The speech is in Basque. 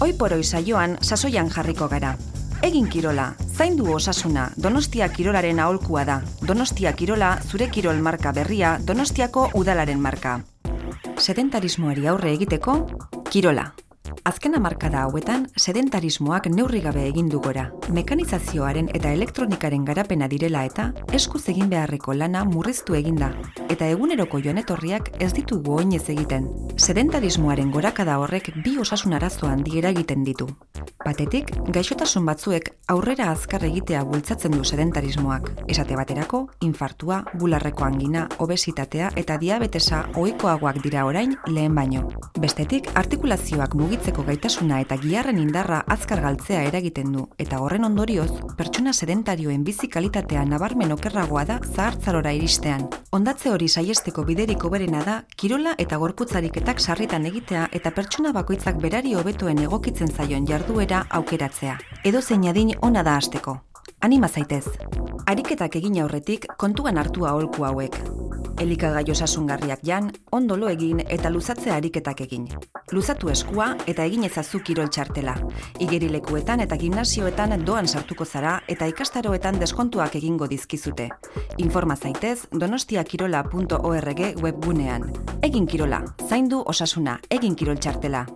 Oiporoi saioan sasoian jarriko gara. Egin kirola, zaindu osasuna, Donostia kirolaren aholkua da. Donostia kirola, zure kirol marka berria, Donostiako udalaren marka. Sedentarismoari aurre egiteko, kirola. Azken hamarkada hauetan, sedentarismoak neurri gabe egin du gora. Mekanizazioaren eta elektronikaren garapena direla eta eskuz egin beharreko lana murriztu eginda. Eta eguneroko joan etorriak ez ditugu oinez egiten. Sedentarismoaren gorakada horrek bi osasun arazo handi eragiten ditu. Batetik, gaixotasun batzuek aurrera azkar egitea bultzatzen du sedentarismoak. Esate baterako, infartua, bularreko angina, obesitatea eta diabetesa ohikoagoak dira orain lehen baino. Bestetik, artikulazioak mugitzeko gaitasuna eta giharren indarra azkar galtzea eragiten du eta horren ondorioz, pertsona sedentarioen bizi kalitatea nabarmen okerragoa da zahartzarora iristean. Ondatze hori saiesteko biderik hoberena da, kirola eta gorputzariketak sarritan egitea eta pertsona bakoitzak berari hobetoen egokitzen zaion jarduera aukeratzea. Edo zein adin ona da hasteko. Anima zaitez. Ariketak egin aurretik kontuan hartu aholku hauek. Elikagai osasungarriak jan, ondo lo egin eta luzatze ariketak egin. Luzatu eskua eta egin ezazu kirol txartela. Igerilekuetan eta gimnasioetan doan sartuko zara eta ikastaroetan deskontuak egingo dizkizute. Informa zaitez donostiakirola.org webgunean. Egin kirola, zaindu osasuna, egin kirol txartela.